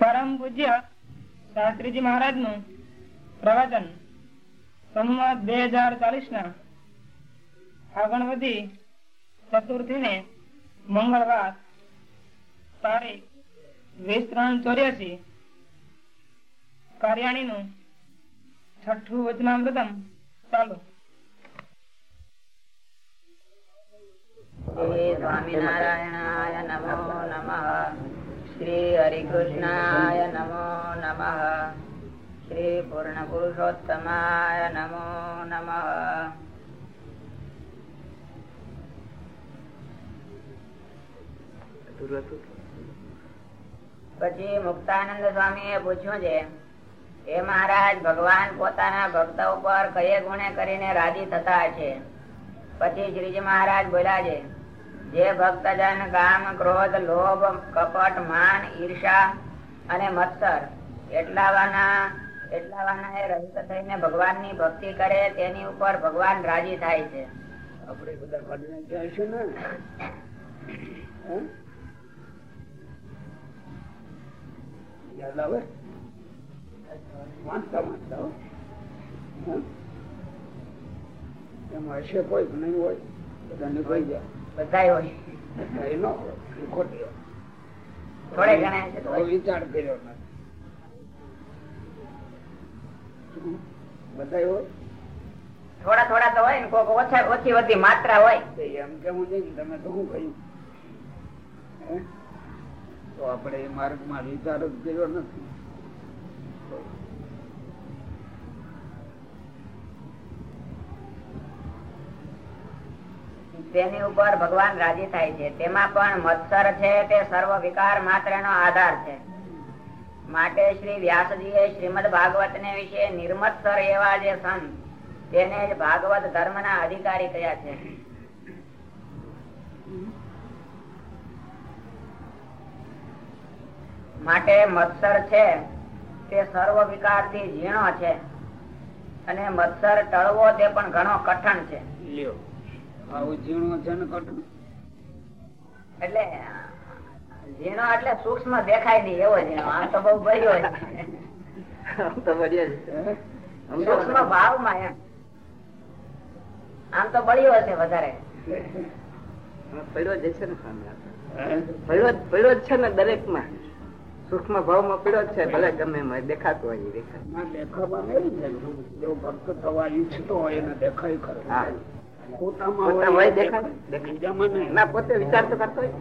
પરમ પૂજ્ય શાસ્ત્રીજી મહારાજનું પ્રવચન. સંમત બે હજાર ચાલીસ ના આગણવધી ચતુર્થી ને મંગળવાર તારીખ વીસ ત્રણ ચોર્યાસી કાર્યાણી નું છઠ્ઠું વચનામૃતમ ચાલુ. સ્વામિનારાયણાય નમો નમઃ. શ્રી હરિકૃષ્ણાય નમો નમ શ્રી પૂર્ણ નમો નમ પછી મુક્તાનંદ સ્વામી એ પૂછ્યું છે, એ મહારાજ, ભગવાન પોતાના ભક્ત ઉપર કયે ગુણે કરીને રાજી થતા છે? પછી શ્રીજી મહારાજ બોલ્યા છે જે ભક્તજન કામ ક્રોધ, લોભ, કપટ, માન, ઈર્ષા અને મત્સર એટલાવાના એટલાવાના એ રહિત થઈને ભગવાનની ભક્તિ કરે, તેની ઉપર ભગવાન રાજી થાય છે. આપણે બધા કાઢીને જઈશું ને? કોઈ, નહીં હોય બધા નીકળી જાય. બધા હોય ખોટી. થોડે ઘણા હશે તો તો હોય. વિચાર કર્યો બધા હોય થોડા થોડા તો હોય ને કોઈક ઓછા ઓછી વધી માત્રા હોય એમ કેવું છે ને તમે તો શું કહ્યું? તો આપણે એ માર્ગમાં વિચાર જ કર્યો નથી તેની ઉપર ભગવાન રાજી થાય છે. તેમાં પણ મત્સર છે, તે સર્વ વિકાર માત્ર આધાર છે. માટે શ્રી વ્યાસજી એ શ્રીમદ ભાગવત ને વિશે નિર્મત્સર એવા જે સંત, તેને જ ભાગવત ધર્મ ના અધિકારી કયા છે. માટે મત્સર છે, તે સર્વ વિકારથી ઝીણો છે. અને મત્સર ટળવો તે પણ ઘણો કઠણ છે. લ્યો. આવું ઝીણું કટું એટલે ઝીણો એટલે સૂક્ષ્મ દેખાય નહીં એવો ઝીણો. આમ તો બહુ ભર્યો? સૂક્ષ્મ ભાવમાં એમ. આમ તો બળ્યો હશે વધારે. પડ્યો જ છે ને સ્વામી? પડ્યો જ- છે ને દરેકમાં સૂક્ષ્મ ભાવમાં પડ્યો જ છે ભલે ગમે એમાં દેખાતો હોય દેખાય. ના દેખાવા નહીં છે ભક્ત થવા ઈચ્છતો હોય એને દેખાય ખરો. પોતામાં હોય દેખાય. દેખાય. બીજામાં નહીં. ના પોતે વિચાર તો કરતો હોય.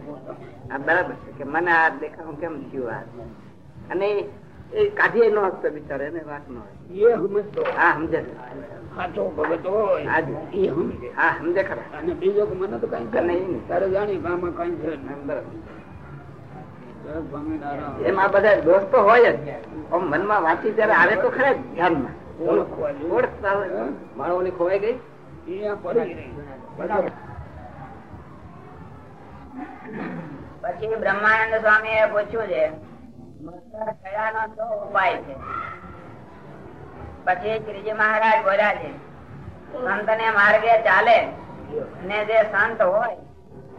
બરાબર છે કે મને આ દેખાવું કેમ થયું આ? અને એ કાઢીએ ન હકતો બિચારો એને વાત ન હોય. એ સમજતો. હા સમજે સાચો ભગત હોય. એ સમજે. હા સમજે ખરા. અને બીજો મને તો કઈ છે નહીં, નહીં નહીં. તારે જાણી કે કઈ છે નહીં. એમ આ બધા દોસ્તો હોય જ. મનમાં વાંચી ત્યારે આવે તો ખરા ધ્યાનમાં. ઓળખતા હોય. માણસોની ખોવાઈ ગઈ? પછી બ્રહ્માનંદ સ્વામી એ પૂછ્યું છે ઉપાય પછી શ્રીજી મહારાજ બોલ્યા છે સંત ને માર્ગે ચાલે ને જે સંત હોય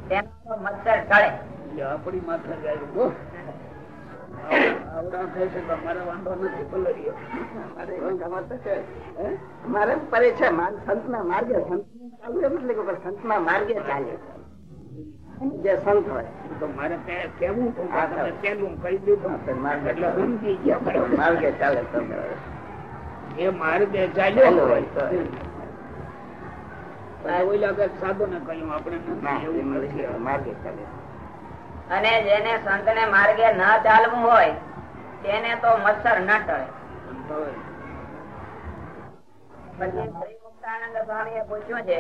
તેનો મચ્છર ટળે આપણી માથે જાય મારે તો છે. સંત પરે સંતના માર્ગે સંત એમ કે પણ સંતના માર્ગે ચાલે જે સંત હોય તો મારે એટલે. માર્ગે ચાલે તમે એ માર્ગે ચાલ્યો હોય તો. સાધુ ને કહ્યું આપણે ના. માર્ગે ચાલે અને જેને સંત ને માર્ગે ન ચાલવું હોય, તેને તો મચ્છર ન ટળે. પછી મુક્તાનંદ સ્વામી એ પૂછ્યું છે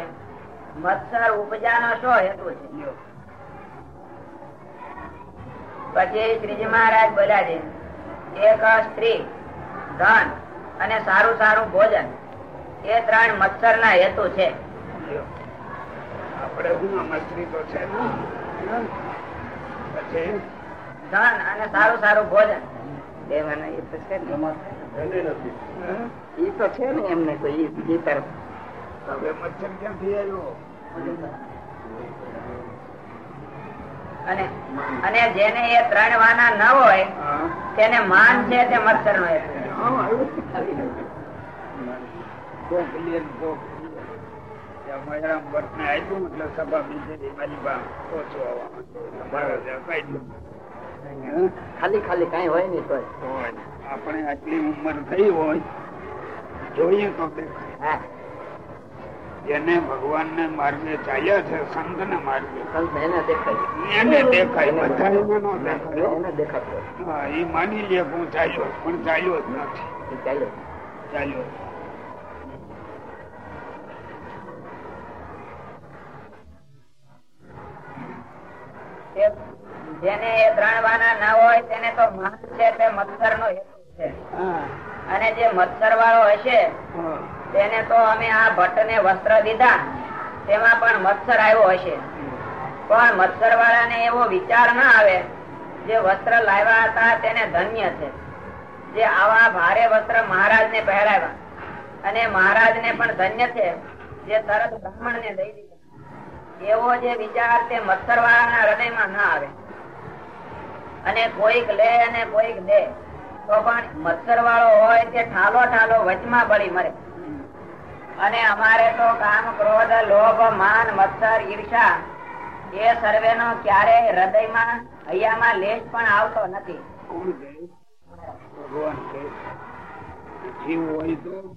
મત્સર ઉપજાનો શો હેતુ છે? પછી શ્રીજી મહારાજ બોલ્યા છે, એક સ્ત્રી, ધન અને સારું સારું ભોજન, એ ત્રણ મચ્છર ના હેતુ છે. આપણે હું મચ્છરી તો છે પછી ધન અને સારું સારું ભોજન. એ મને એ તો છે ને. એ તો છે ને એમને તો એ તરફ. હવે મચ્છર ક્યાંથી આવ્યો? અને અને જેને એ ત્રણ વાના ન હોય તેને માન છે તે મચ્છર નો ખાલી ખાલી કઈ હોય નઈ આપણે આટલી ઉંમર થઈ હોય જોઈએ તો જેને ભગવાન ને માર્ગે ચાલ્યા છે સંત ને માર્ગે એને દેખાય બધા દેખાય. એ માની લે હું ચાલ્યો પણ ચાલ્યો જ નથી. ચાલ્યો. ચાલ્યો જેને એ ત્રણ વાના ના હોય તેને તો માન છે તે મચ્છર નો હેતુ છે. અને જે મચ્છર વાળો હશે તેને તો અમે આ ભટ્ટ ને વસ્ત્ર દીધા. તેમાં પણ મચ્છર આવ્યો હશે. પણ મચ્છર વાળાને એવો વિચાર ના આવે જે વસ્ત્ર લાવ્યા હતા તેને ધન્ય છે. જે આવા ભારે વસ્ત્ર મહારાજ ને પહેરાવ્યા. અને મહારાજ ને પણ ધન્ય છે જે તરત બ્રાહ્મણ ને દઈ દીધા. એવો જે વિચાર તે મચ્છર વાળાના હૃદયમાં ના આવે. અને કોઈક લે અને કોઈક દે, તો પણ મચ્છર વાળો હોય તે ઠાલો ઠાલો વચમાં બળી મરે. અને અમારે તો કામ, ક્રોધ, લોભ, માન મત્સર ઈર્ષા, એ સર્વે નો ક્યારે હૃદયમાં, હૈયામાં લેશ પણ આવતો નથી. ભગવાન હોય તો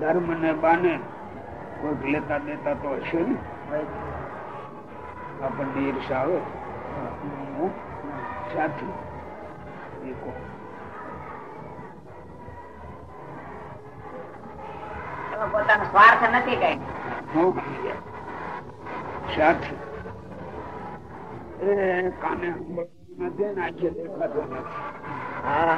ધર્મ ને બાને કોઈક લેતા દેતા તો હશે ને? આપણને ઈર્ષા આવે. સાચું. પોતાનો સ્વાર્થ નથી કઈ. સાચું. કાને નથી ને આંખે નથી.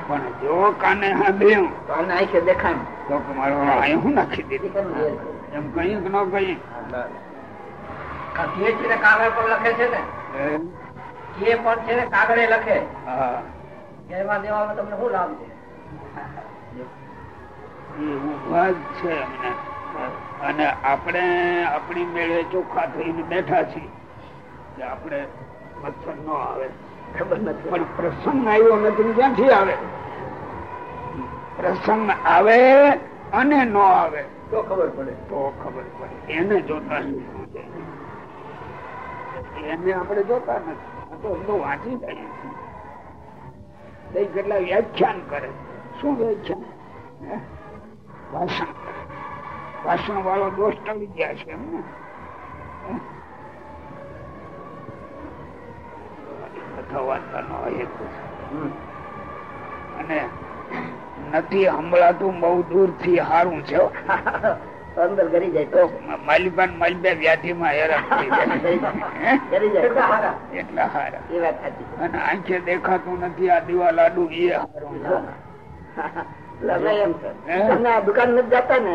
પણ જો કાને સાંભળ્યું તો અમને આંખે દેખાય. ને. તો મારો અહીં હું નાખી દીધું. છે? એમ કહીએ કે ન કહીએ PhD ને કાગળ પર લખે છે ને? એ, પણ છે ને કાગળે લખે. હા. એમાં દેવામાં તમને શું લાભ છે? એ ઊભા જ છે એમને અને આપણે આપણી મેળે ચોખ્ખા થઈને બેઠા છીએ. આપણે મચ્છર ન આવે. પણ પ્રસંગ આવ્યો નથી ક્યાંથી આવે? પ્રસંગ આવે અને ન આવે. તો ખબર પડે. તો ખબર પડે. એને જોતા એને આપણે જોતા નથી. તો વાંચી જાય છે કેટલા વ્યાખ્યાન કરે. શું વ્યાખ્યાન? ભાષણ ભાષણ. વાળો દોષ ટળી ગયા છે એમને. વાર્તાનો હેતુ. અને નથી સંભળાતું બહુ દૂરથી સારું છે. અંદર કરી જાય તો? તો માલિબાન માલિબા વ્યાધિ માં હેરાન થઈ જાય. એટલા હારા. અને આંખે દેખાતું નથી આ દીવા લાડુ એ હારું છે. એટલે અમે એમ છે હે? તમને આ દુકાન નથી જતા ને?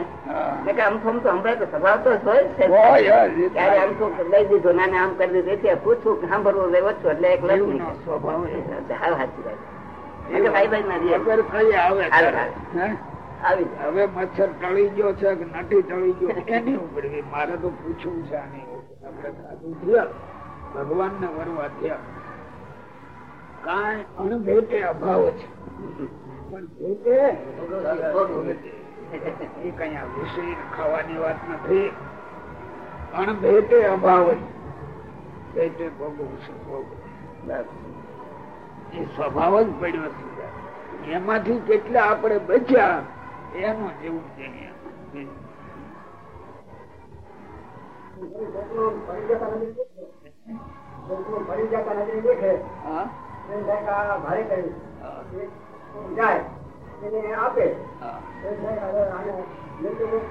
કે આમ તો તો સંભળાય તો સ્વભાવ તો હોય જ છે. હોય જ. ત્યારે આમ તો લઈ દીધું નાને આમ કરી દીધું. એટલે પૂછું કે સાંભળવું રહે ઓછું એટલે એક લખ્યું સ્વભાવ હાલ સાચી વાત. ભાઈ ભાઈ ના રે ખબર કઈ આવે હાલ, ત્યારે. હે? આવી જાય હવે મચ્છર ટળી ગયો છે કે નટી ટળી ગયો? એની ઉપર મારે તો પૂછવું છે આની ભગવાન ને વરવા થયા. કાંઈ અણભેટે અભાવ છે. સ્વભાવ જ પડ્યો છે એમાંથી કેટલા આપણે બચ્યા એનું જેવું હા ભારે કર્યું હા, જાય. એને આપે.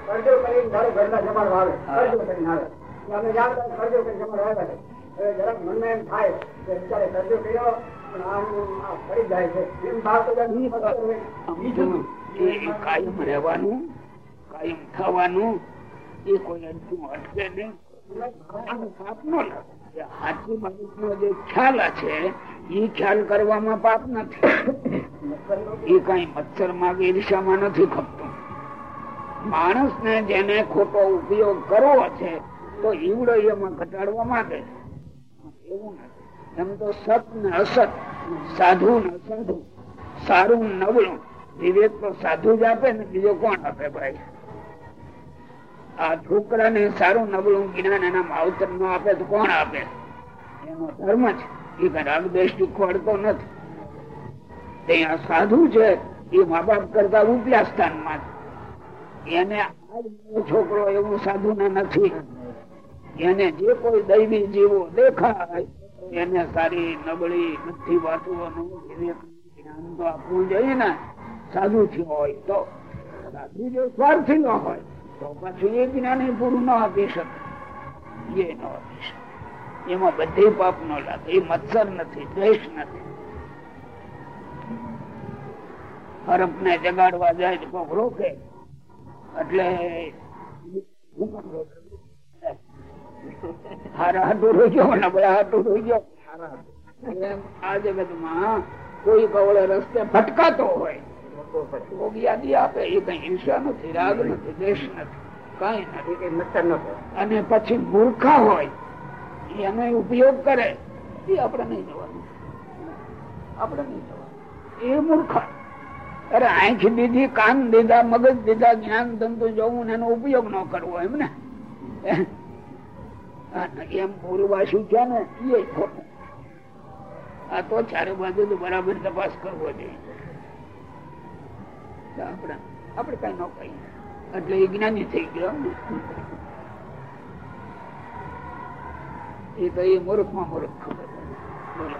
કરજો કરીને ધારો ઘરના જમાડવા આવે. કરજો કરીને આવે. અમે યાદ કરજો કરીને જમાડવા આવ્યા છે જરાક મનમાં એમ થાય કે બિચારે કરજો કર્યો પણ આ ફરી જાય છે. એમ ભાવ તો જાય ઈ તો સમજો કે એ કાયમ રહેવાનું કાયમ થવાનું એ કોઈ અડધું અટકે નહીં. આનો પાપ ન સાચી જે ખ્યાલ છે એ ખ્યાલ કરવામાં પાપ નથી. એ કઈ મચ્છરમાં ઈર્ષામાં નથી ખપતું. માણસ ને જેને ખોટો ઉપયોગ કરવો છે, તો ઈવડો એમાં ઘટાડવા માંગે છે. એવું નથી. એમ તો સત ને અસત, સાધુ ને અસાધુ, સારું નબળું. વિવેક તો સાધુ જ આપે ને બીજો કોણ આપે ભાઈ? આ છોકરાને સારું નબળું જ્ઞાન એના માવતર નો આપે તો કોણ આપે? એનો ધર્મ છે. એ દેશ શીખવાડતો નથી. ત્યાં સાધુ છે, એ મા બાપ કરતા ઉપલા સ્થાનમાં એને છોકરો એવું સાધુ ને નથી. એને જે કોઈ દૈવી જીવો દેખાય, એને સારી નબળી નથી વિવેક જ્ઞાન તો આપવું જોઈએ ને. સાધુ થયો હોય તો. સાધુ જો સ્વાર્થી ન હોય, તો પાછું એ જ્ઞાન પૂરું ન આપી શકે. એ ન શકે એમાં બધે પાપ ન લાગે. એ મત્સર નથી દ્વેષ નથી. હરફ ને જગાડવા જાય તો કોક રોકે. એટલે? હારા હાટું રોઈ ગયો હાટું રોઈ ગયો. આ જગતમાં કોઈ કવળે રસ્તે ભટકાતો હોય. આપે એ કઈ હિંસા નથી રાગ નથી દેશ નથી કઈ નથી. અને પછી મૂર્ખા હોય. એનો ઉપયોગ કરે એ આપણે નહીં જવાનું. આપણે નહીં જવાનું. એ મૂર્ખ. અરે આંખ દીધી, કાન દીધા, મગજ દીધા, જ્ઞાન ધંધો જવું એનો ઉપયોગ ન કરવો એમ ને. એમ પૂર્વવાસી છે ને? એ ખોટું. આ તો ચારે બાજુ તો બરાબર તપાસ કરવો જોઈએ. આપણે આપણે કઈ ન કહીએ. એટલે એ જ્ઞાની થઈ ગયો. એ તો એ મૂર્ખમાં મૂર્ખ બોલો.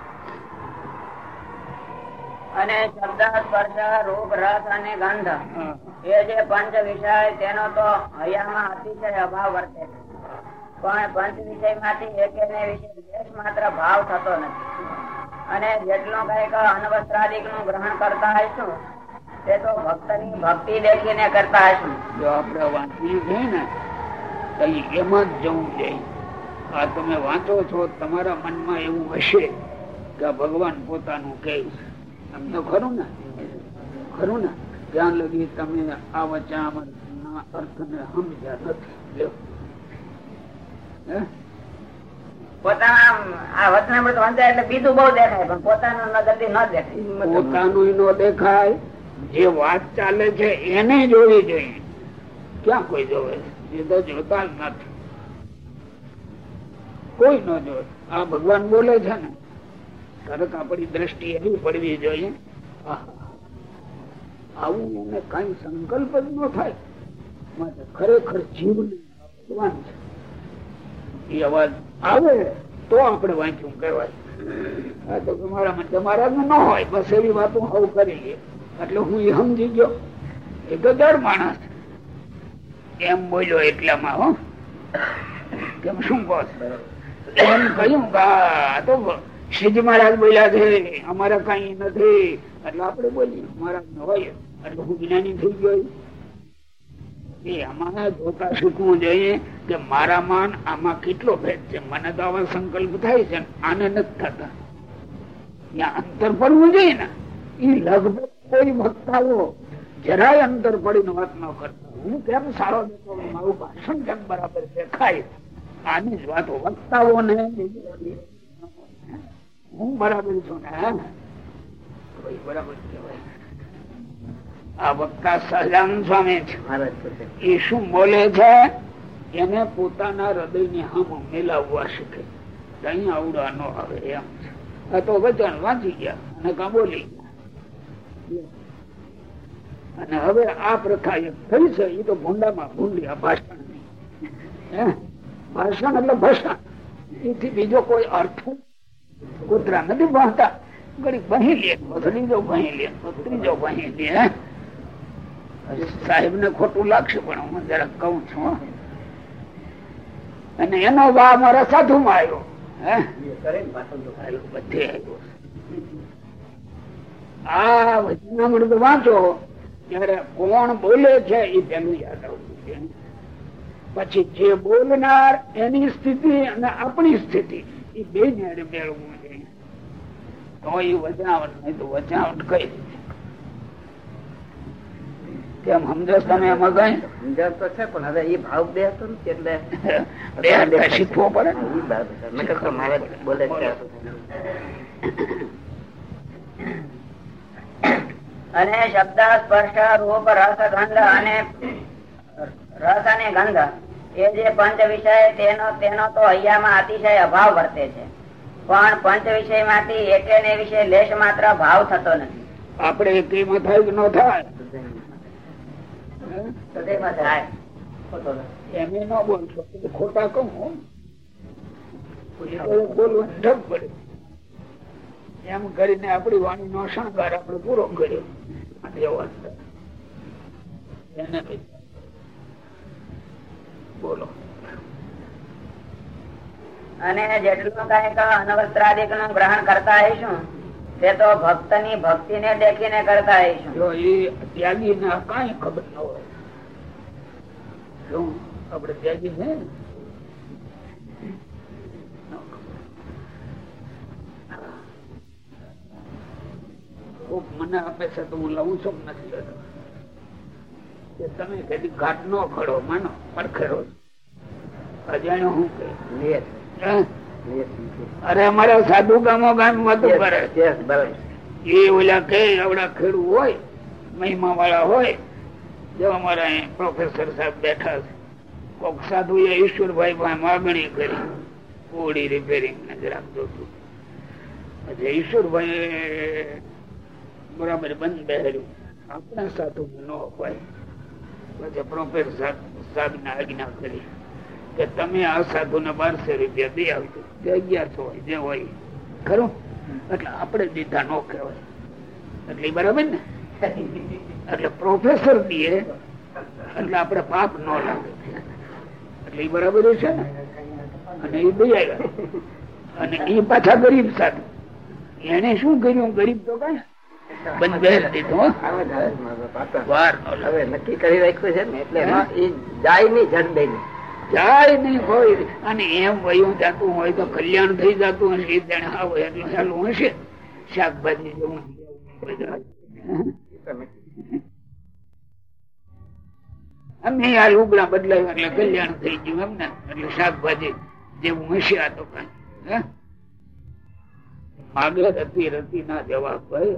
અને શબ્દ સ્પર્શ રૂપ રસ અને ગંધ એ જે પંચ વિષય તેનો તો હૈયામાં અતિશય અભાવ વર્તે છે. પણ પંચ વિષયમાંથી એક વિશે દ્વેષ માત્ર ભાવ થતો નથી. અને જેટલો કંઈક અનવસ્ત્રાદિકનું ગ્રહણ કરતા હશું તે તો ભક્તની ભક્તિ દેખીને કરતા હશું જો આપણે વાંચીએ ને એમાં જ જવું જોઈએ. આ તમે વાંચો છો તમારા મનમાં એવું હશે કે ભગવાન પોતાનું કહે. તમને ખરું ને? ખરું ને? ત્યાં લગી તમે આ વચામના અર્થને સમજ્યા નથી. ન પોતાનું દેખાય. જે વાત ચાલે છે એને જોવી જોઈએ. ક્યાં કોઈ જોવે? એ તો જોતા જ નથી. કોઈ ન જોય આ ભગવાન બોલે છે ને, તરત આપણી દ્રષ્ટિ એવી પડવી જોઈએ. આવું એને કઈ સંકલ્પ જ ન થાય. માટે ખરેખર જીવ ભગવાન છે. એ અવાજ આવે તો આપણે વાંચ્યું કહેવાય. તો તમારામાં તમારા ન હોય, બસ એવી વાતો હું કરી એટલે હું એ સમજી ગયો. એ તો જડ માણસ. એમ બોલ્યો એટલામાં, હો. કેમ શું કહો છો? એમ કહ્યું તો શ્રીજી મહારાજ બોલ્યા છે. અમારે કઈ નથી. એટલે આપડે બોલીએ, મહારાજ ન હોય એટલે હું જ્ઞાની થઈ ગયો સંકલ્પ થાય છે આને થતા. ત્યાં અંતર પડવું જોઈએ એ લગભગ જરાય અંતર પડીને વાત ન કરતા. હું કેમ સારો દેતો મારું ભાષણ કેમ બરાબર દેખાય? આની વાતો વક્તાઓ ને હું બરાબર છું ને બરાબર આ વક્તા સહજાન સ્વામી છે. એ શું બોલે છે? એને પોતાના હૃદયની હામ મેલાવવા શીખે. કઈ આવડા ન આવે એમ. આ તો વચન વાંચી ગયા અને કા બોલી અને હવે આ પ્રથા એક થઈ છે એ તો ભૂંડામાં ભૂંડી આ ભાષણ ભાષણ એટલે ભાષણ. એથી બીજો કોઈ અર્થ કૂતરા નથી વાંચતા ઘડી બહી લે ત્રીજો બહી લે ત્રીજો બહી લે સાહેબ ને ખોટું લાગશે પણ હું જરાક કઉ છું અને એનો વા મારા સાધુ માં આવ્યો, બધે આવ્યો. આ વચનામૃત વાંચો, ત્યારે કોણ બોલે છે એ પેલું યાદ આવવું પછી જે બોલનાર એની સ્થિતિ અને આપણી સ્થિતિ એ બે ને મેળવવું જોઈએ તો એ વચાવટ નહીં તો વચાવટ કઈ કેમ સમજો તમે એમાં કઈ? સમજણ તો છે પણ હવે એ ભાવ બે હતો ને એટલે બે શીખવો પડે ને. ઈ બરાબર છે. નકર તો મારે બોલે અને શબ્દ સ્પર્શ રૂપ રસ ગંધ અને રસ અને ગંધ. એ જે પંચ વિષય તેનો તેનો તો અહીંયામાં અતિશય અભાવ વર્તે છે. પણ પંચ વિષયમાંથી એકે ને વિશે લેશ માત્ર ભાવ થતો નથી. આપડે એમાં થાય કે ન થાય? હૃદયમાં એમ ન બોલશો. ખોટા કહું. બોલવાનું પડે. એમ કરીને આપણી વાણી નો શણગાર આપડે પૂરો કર્યો. એને કઈ. બોલો. અને જેટલું કંઈક અનવસ્ત્રાદિકનું ગ્રહણ કરતા હઈશું તે તો ભક્તની ભક્તિ ને દેખીને કરતા જો એ ત્યાગી ને કઈ ખબર ન હોય. શું આપડે ત્યાગી ને? મને આપે છે તો હું લઉં છું નથી લેતો કે તમે કદી ઘાટ નો ખડો માનો પડખેરો અજાણ્યો હું કે? અરે અમારા સાધુ ગામો ગામ વધુ કરે એ ઓલા કે આવડા ખેડૂત હોય મહિમા વાળા હોય જો અમારા પ્રોફેસર સાહેબ બેઠા છે. કોક સાધુ એ ઈશ્વરભાઈ પાસે માગણી કરી. ઓડી રિપેરિંગ ને જરાક જોતું પછી ઈશ્વરભાઈ બરાબર બંધ બેહર્યું. આપણા સાધુ ન હોય. પછી એટલે આપણે પ્રોફેસર દીએ, એટલે આપણે પાપ ન લાગે. એટલે એ બરાબર છે ને? અને એ દઈ આવ્યા. અને એ પાછા ગરીબ સાધુ. એને શું કર્યું? ગરીબ તો કઈ હવે નક્કી કરી રાખ્યું છે ને એટલે જાય નહીં જડ દઈ જાય. નહીં હોય અને એમ વયું જતું હોય તો કલ્યાણ થઈ જતું હશે એ જાણે એટલું સારું હશે. શાકભાજી જેવું. અમે આ લુગડા બદલાયું એટલે કલ્યાણ થઈ ગયું એમ ને. એટલે શાકભાજી જેવું હશે આ તો કઈ. હે? હતી રતી ના જવાબ ભાઈ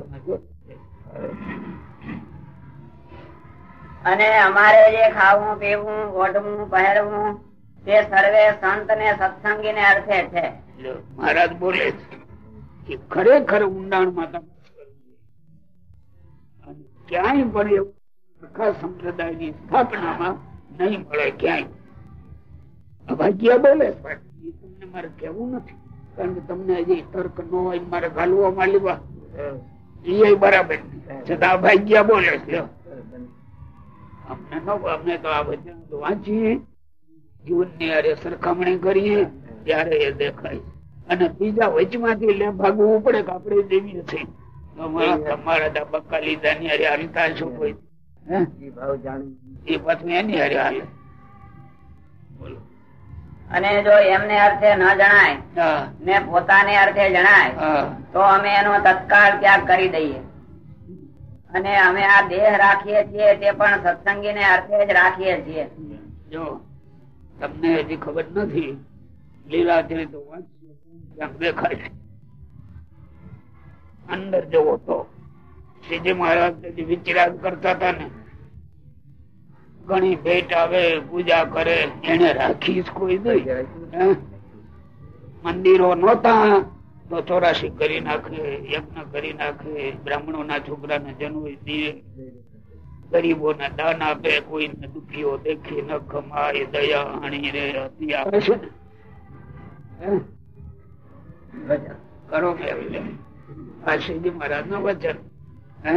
અને અમારે જે ખાવું પીવું ઓઢવું પહેરવું તે સર્વે સંત ને સત્સંગી ને અર્થે છે. મહારાજ બોલે છે કે ખરેખર ઊંડાણમાં તમે ક્યાંય પણ એવું સંપ્રદાય સંપ્રદાયની સ્થાપનામાં નહીં મળે ક્યાંય. અભાગ્ય બોલે તમને મારે કેવું નથી. કારણ કે તમને હજી તર્ક ન હોય મારે ગાલવો માં લેવા એ બરાબર. છતાં અભાગ્ય બોલે છે. અમને ન તો આ વચન તો વાંચીએ. જીવનની અરે સરખામણી કરીએ ત્યારે એ દેખાય. અને બીજા વચમાંથી લે ભાગવું પડે કે આપણે દેવીએ છીએ. તમારા તમારા તો બક્કા લીધા ની હારે હાલતા છો કોઈ. હે? ઈ ભાવ જાણી એ પાછું એની હારે હાલે. બોલો. અને જો એમને અર્થે ન જણાય ને પોતાને અર્થે જણાય તો અમે એનો તત્કાળ ત્યાગ કરી દઈએ. અને અમે આ દેહ રાખીએ છીએ તે પણ સત્સંગી ને અર્થે જ રાખીએ છીએ. જો તમને હજી ખબર નથી લીલા ચરિત્ર વાંચજો દેખાય અંદર જવો તો. શ્રીજી મહારાજ વિચરાગ કરતા હતા ને ઘણી ભેટ આવે પૂજા કરે એને રાખીશ કોઈ નહીં. મંદિરો નહોતા. તો ચોરાશી કરી નાખે યજ્ઞ કરી નાખે બ્રાહ્મણો ના છોકરા ને જન્મ ગરીબો ને દાન આપે કોઈ દુખીઓ દેખી ન કમાય દયા અણી રે હતી આવે છે ને? કરો ને આ શ્રીજી મહારાજનું વચન. હે?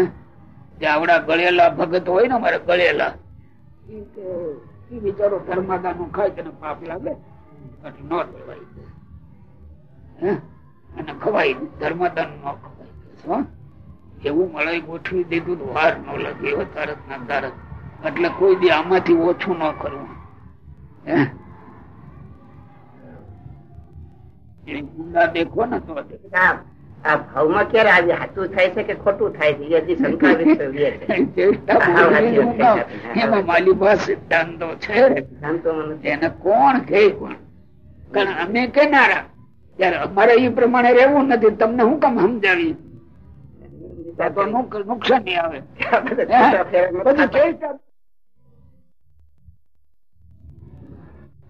જે આવડા ગળેલા ભગત હોય ને મારા ગળેલા ઈ બિચારો ધર્માદા નું ખાય તેને પાપ લાગે એટલે ન અને ખવાય ધર્મદાન ન ખવાય. એવું મળે ગોઠવી દીધું તો વાર ન લાગે. એવો તરત ના તરત એટલે કોઈ દી આમાંથી ઓછું ન કરવું. હે? એ ઊંડા દેખો ને તો આ ભાવમાં ક્યારે આવી સાચું થાય છે કે ખોટું થાય છે? એ હજી શંકા. એમાં મારી પાસે સિદ્ધાંતો છે. એને કોણ કે કોણ કારણ અમે કેનારા ત્યારે અમારે એ પ્રમાણે રહેવું નથી. તમને હું કામ સમજાવી નુકસાન નુક- આવે.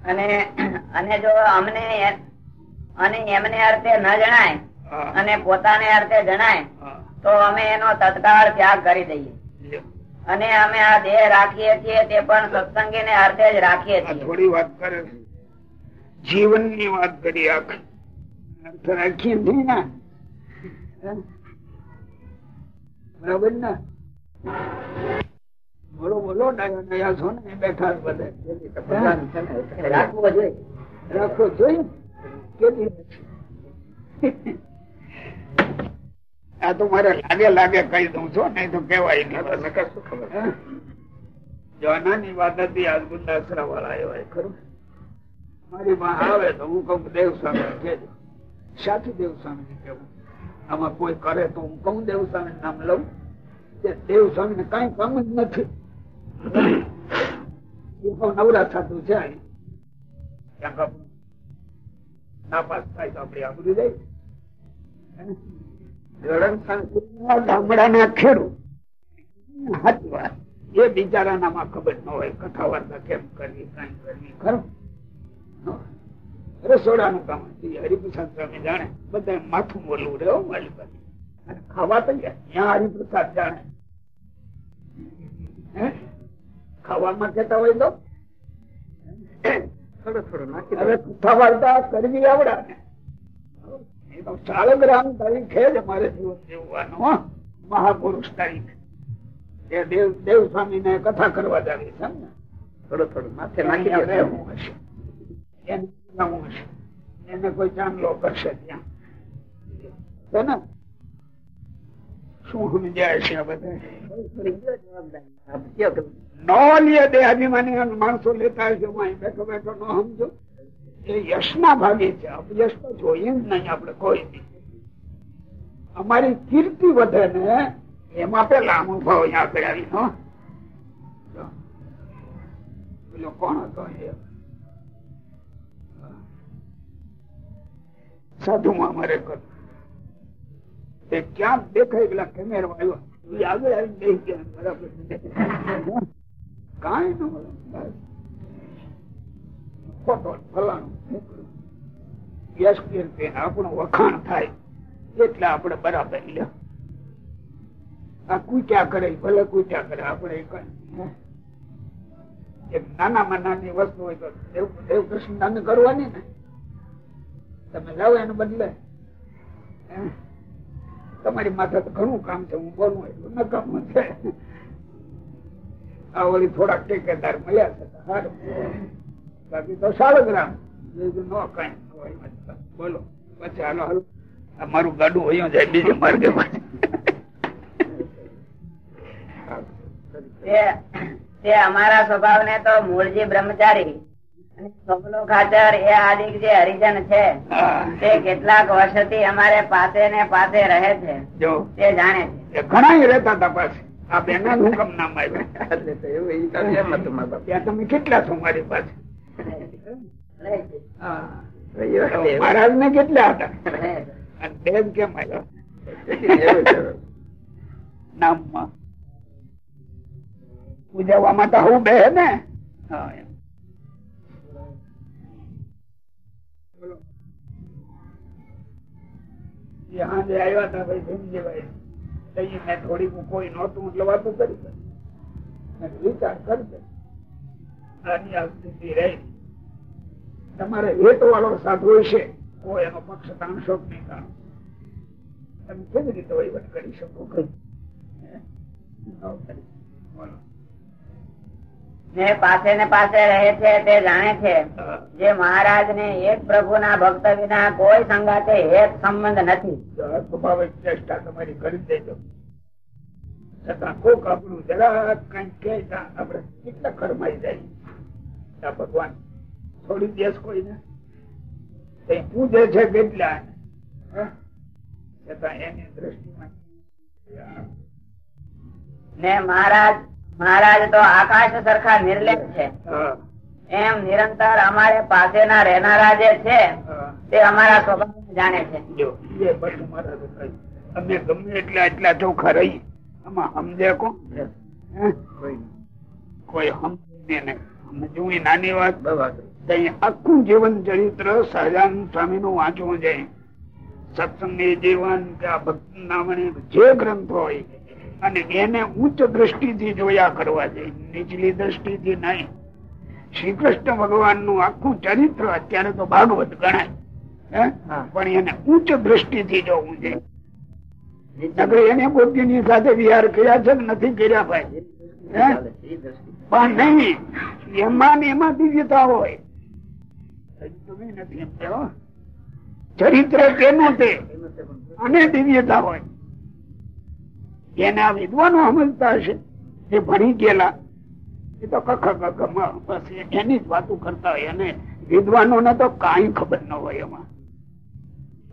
અને અને જો અમને અને એમને અર્થે ન જણાય અને પોતાને અર્થે જણાય તો અમે એનો તત્કાળ ત્યાગ કરી દઈએ. અને અમે આ દેહ રાખીએ છીએ તે પણ સત્સંગી ને અર્થે જ રાખીએ છીએ. થોડી વાત કરે. જીવનની વાત કરી આખી. રાખીએ નહીં ને. બરાબર ને? બોલો બોલો ડાયા ડાયા છો ને બેઠા બધે. રાખવો જોઈએ. રાખો જોઈએ. આ તો મારે લાગે લાગે કહી દઉં છું નહીં તો કેવાય નહીં. બસ. નકર ખબર? હે? જો નાની વાત હતી આજ ગુંદાસરા વાળા આવ્યા ખરું? મારી માં આવે તો હું કઉ દેવ સ્વામી કેજો સાચું દેવ સ્વામી કેવું આમાં કોઈ કરે તો હું કઉ દેવ સ્વામી નામ લઉં. કે દેવ સ્વામી ને કઈ કામ જ નથી. નવરા થતું છે નાપાસ થાય તો આપડે આબરૂ જાય ગામડાના ખેડૂત. સાચી વાત. એ બિચારાનામાં ખબર ન હોય કથા વાર્તા કેમ કરવી કઈ કરવી ખરું? રસોડાનું કામ હરિપ્રસાદ સ્વામી જાણે. બધા માથું બોલવું રે હો મારી પાસે. અને ખાવા તો ત્યાં હરિપ્રસાદ જાણે. હે? ખાવામાં કેતા હોય તો? થોડો થોડો નાખી હવે કથા વાર્તા કરવી આવડા એ તો શાળગ્રામ તારીખે જ અમારે જીવન જીવવાનું. મહાપુરુષ તારીખ એ દેવ દેવ સ્વામી ને કથા કરવા જાવી છે ને? થોડું થોડું માથે નાખી રહેવું હશે. એને રહેવું હશે. એને કોઈ ચાંદલો કરશે ત્યાં શું સમજાય છે બધા નો લે દેહાભિમાની માણસો લેતા હશે બેઠો બેઠો ન સમજો એ યશ ના ભાગે છે. અપયશ તો જોઈએ જ નહીં, આપણે કોઈ દી. અમારી કીર્તિ વધે ને એમાં પેલા અનુભવ અહીંયા આવી જો. પેલો કોણ હતો એ? સાધુમાં અમારે કર તે ક્યાં દેખાય પેલા કેમેરો આવ્યો. આગળ આવી બેસી ગયા. બરાબર. ન ફોટો ફલાણું આપણું વખાણ થાય એટલે આપણે બરાબર લે આ કૂટ્યા કરે ભલે કૂટ્યા કરે, આપણે એક નાનામાં નાની વસ્તુ હોય તો દેવ દેવ કૃષ્ણ કરવાની ને. તમે લાવો એને બદલે? તમારી માથે તો ઘણું કામ છે, હું બોલું એટલું નકામું છે. આ વળી થોડાક ટેકેદાર મળ્યા છે સારું બાકી તો શાળગ્રામ બીજું ન કઈ હોય. મતલબ. બોલો પછી હાલો. હાલો મારું ગાડું હોય જાય બીજે માર્ગે તે- તે અમારા સ્વભાવ ને તો મૂળજી બ્રહ્મચારી. અને ખાચર એ આદિક જે હરિજન છે તે કેટલાક વર્ષોથી અમારે પાસે ને પાસે રહે છે. જો. તે જાણે છે. ઘણા રહેતા હતા પાસે આ બેના કામ નામ આવ્યું તમે કેટલા છો મારી પાસે? મહારાજ ને કેટલા હતા? દેવ કેમ આવ્યો. નામમાં. પૂજાવામાં તો હું બે ને? એમ. આવ્યા હતા ભાઈ ભીમજીભાઈ. તઈ મેં થોડીક કોઈ નહોતું એટલે વાતો કરી. વિચાર કરજે. તમારે હેત વાળો સાધુ છે કોઈ એનો પક્ષ તાણશો જ નહીં તાણો તમે કેવી રીતે વહીવટ કરી શકો. જે પાસે ને પાસે રહે છે તે જાણે છે. જે મહારાજ ને એક પ્રભુ ના ભક્ત વિના કોઈ સંગાતે એક સંબંધ નથી. સ્વાભાવિક ચેષ્ટા તમારી કરી દેજો. છતાં કોક આપણું જરા કઈ કે આપડે કેટલા ખરમાઈ જાય. ભગવાન. છોડી દેશ કોઈને પૂજે છે કેટલા? છતાં એની દ્રષ્ટિમાં ને મહારાજ મહારાજ તો આકાશ સરખા નિર્લેપ છે. એમ નિરંતર અમારે પાસેના રહેનારા જે છે. તે અમારા સ્વભાવ જાણે છે. જો એ બધું મારા અમે ગમે એટલા એટલા ચોખ્ખા રહી આમાં સમજે કોણ? કોઈ સમજે નહીં એ નાની વાત આખું જીવન ચરિત્ર સહજાન સ્વામી નું વાંચવું છે. સત્સંગી જીવન કે આ ભક્ત જે ગ્રંથ હોય અને એને ઉચ્ચ દ્રષ્ટિથી જોયા કરવા જોઈએ નીચલી દ્રષ્ટિથી નહીં. શ્રી કૃષ્ણ ભગવાનનું આખું ચરિત્ર અત્યારે તો ભાગવત ગણાય હે? પણ એને ઉચ્ચ દ્રષ્ટિથી જોવું છે. એને પોતીની સાથે વિહાર કર્યા છે કે નથી કર્યા ભાઈ? હે? પણ નહીં, એમાં ને એમાં દિવ્યતા હોય. તમે નથી સમજ્યા ચરિત્ર તેનું તે અને દિવ્યતા હોય. એને વિદ્વાનો સમજતા હશે. એ ભણી ગયેલા. એ તો કખ કખ બસ એની જ વાતો કરતા હોય. અને વિદ્વાનો ને તો કઈ ખબર ન હોય એમાં.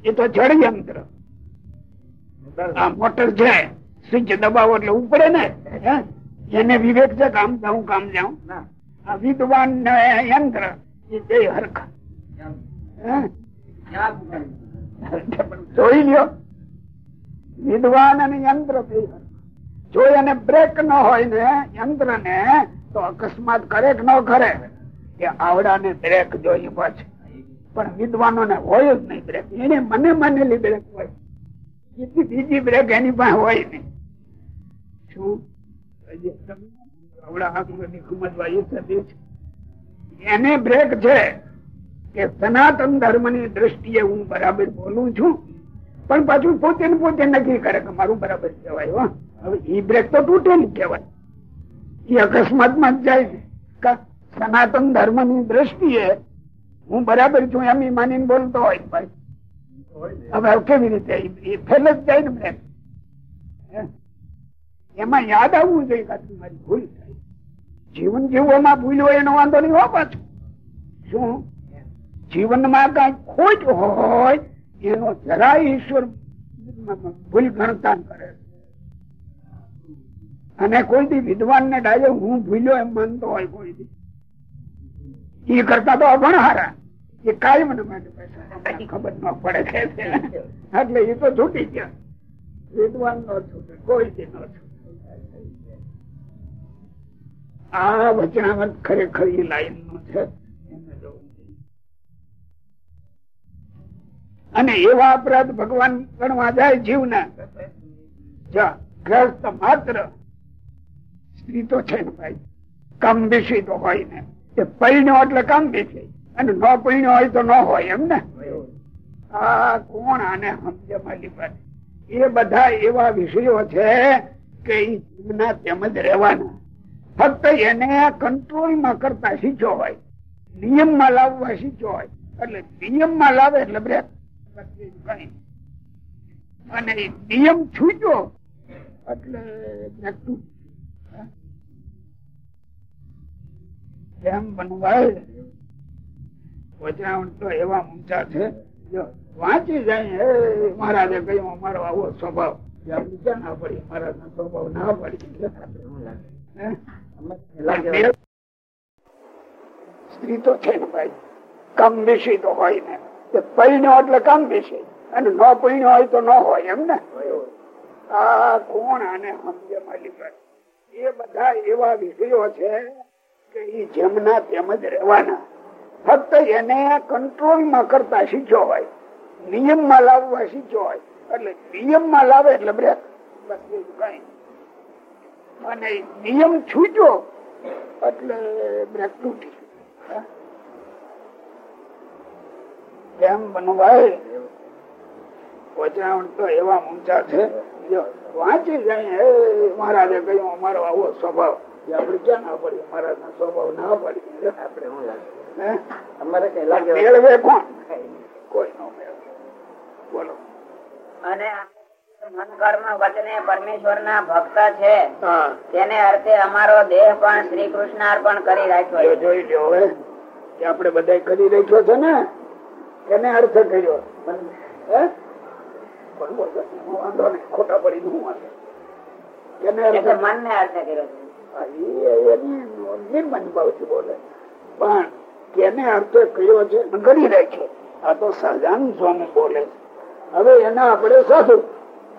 એ તો જળયંત્ર. મોટર છે. સ્વિચ દબાવો એટલે ઉપડે ને એને વિવેક છે કામ જાઉં કામ જાઉં. આ વિદ્વાન યંત્ર એ હરખ. હરખા? જોઈ લ્યો. વિદ્વાન અને યંત્ર. જો એને બ્રેક ન હોય ને યંત્ર ને તો અકસ્માત કરે કે ન કરે એ આવડા ને બ્રેક જોઈ પાછું. પણ વિદ્વાનો ને હોય જ નહીં બ્રેક. એને મને માનેલી બ્રેક હોય. બીજી બીજી બ્રેક એની પાસે હોય નહીં. શું? એને બ્રેક છે કે સનાતન ધર્મની દ્રષ્ટિએ હું બરાબર બોલું છું, પણ પાછું પોતે પોતે નક્કી કરે કે મારું બરાબર કહેવાય હવે ઈ બ્રેક તો તૂટેલી કહેવાય. એ અકસ્માતમાં જાય છે. સનાતન ધર્મની દ્રષ્ટિએ હું બરાબર છું એમ ઈ માનીને બોલતો હોય ભાઈ હવે કેવી રીતે? ફેલ જ જાય ને બ્રેક? એમાં યાદ આવવું જોઈએ મારી ભૂલ થાય. જીવન જીવવામાં ભૂલ હોય એનો વાંધો નહીં હો પાછું. શું? જીવનમાં કઈ ખોટ હોય એનો જરાય ઈશ્વર ભૂલ ગણતા કરે. અને કોઈ દી વિદ્વાન ને ડાયો, હું ભૂલ્યો એમ માનતો હોય કોઈ દી. એ કરતા તો અભણ હારા. એ કાયમ ને માટે પૈસા ખબર ન પડે. એટલે એ તો છૂટી ગયા. વિદ્વાન નો છૂટે, કોઈ દી ન છૂટે. આ વચનામત ખરેખર એ લાઈનનું છે. અને એવા અપરાધ ભગવાન ગણવા જાય જીવના. ગ્રસ્ત માત્ર. સ્ત્રી તો છે ને ભાઈ. કામ બેસી તો હોય ને. એ પૈણ્યો એટલે કામ બેસી અને ન પૈણ્યો હોય તો ન હોય એમ ને. આ કોણ આને સમજે મારી એ બધા એવા વિષયો છે કે એ જીવના તેમજ રહેવાના. ફક્ત એને કંટ્રોલમાં કરતા શીખ્યો હોય નિયમમાં લાવવા શીખ્યો હોય એટલે નિયમમાં લાવે એટલે બ્રેક. અને નિયમ છૂટ્યો એટલે બ્રેક. એમ બનવાય વચનાવણ તો એવા ઊંચા છે વાંચી જાય હે મહારાજે કહ્યું, અમારો આવો સ્વભાવ ના પડી મહારાજ નો સ્વભાવ ના પડી. સ્ત્રી તો છે ને ભાઈ કમ બેસી તો હોય ને. તે પૈણ્યો એટલે કમ બેસી અને ન પૈણ્યો હોય તો ન હોય, એમ ને? આ કોણ આને સમજે માલી એ બધા એવા વિષયો છે કે એ જેમના તેમ જ રહેવાના. ફક્ત એને કંટ્રોલમાં કરતા શીખ્યો હોય, નિયમમાં લાવવા શીખ્યો હોય. એટલે નિયમમાં લાવે એટલે બ્રેક. બસ બીજું કઈ. અને નિયમ છૂટ્યો એટલે બ્રેક તૂટી. કેમ બનવાય. વચરાવણ તો એવા ઊંચા છે. વાંચી જાય મહારાજે કહ્યું અમારો આવો સ્વભાવ. આપડે આપણે ક્યાં ના પડી મહારાજ ના સ્વભાવ ના પડી આપણે શું અમારે કઈ લાગે? મેળવે કોણ? કોઈ નો મેળવે. બોલો. અને મન વચને પરમેશ્વર ના ભક્ત છે. તેને અર્થે અમારો દેહ પણ શ્રી કૃષ્ણ અર્પણ કરી રાખ્યો જોઈ લ્યો કે આપણે બધા કરી રાખ્યો છે ને એને અર્થ કર્યો. ખોટા પડી મન ને અર્થ કર્યો બોલે. પણ કેને અર્થે કયો છે? કરી રાખ્યો. આ તો સહજાન સ્વામી બોલે હવે એના આપણે સાધુ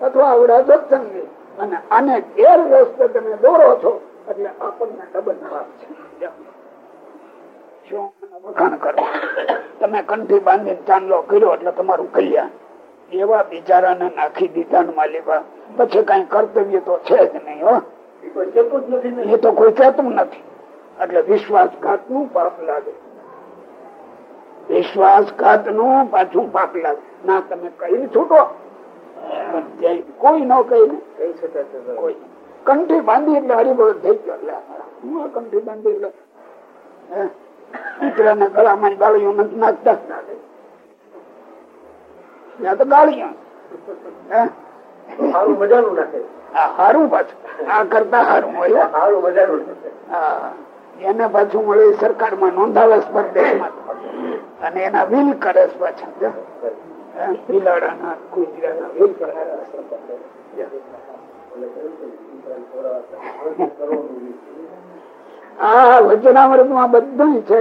અથવા આવડા સત્સંગી અને આને ઘેર રસ્તે તમે દોરો છો એટલે આપણને ડબલ પાપ છે વખાણ કરો? તમે કંઠી બાંધી ચાંદલો કર્યો એટલે તમારું કલ્યાણ. એવા બિચારાને નાખી દીધા માલિકા પછી કઈ કર્તવ્ય તો છે જ નહીં હો. એ તો કોઈ કહેતું નથી. એટલે વિશ્વાસઘાતનું પાપ લાગે. વિશ્વાસઘાતનું પાછું પાપ લાગે. ના તમે કઈ છૂટો. કોઈ ન કઈ કોઈ. કંઠી બાંધી એટલે હરિભળ થઈ ગયો. એટલે કંઠી બાંધી એટલે હે? ગળામાં ગાળીઓ નથી નાખતા. ત્યાં તો ગાળીઓ? સારું મજાનું નાખે પાછું. આ કરતા હારું હોય. સારું મજાનું હા. એને પાછું મળે સરકારમાં નોંધાવે સ્પર્ધે અને એના વિલ કરે પાછા? બિલાડાના કૂતરાના વિલ આ વચનામૃતમાં બધું છે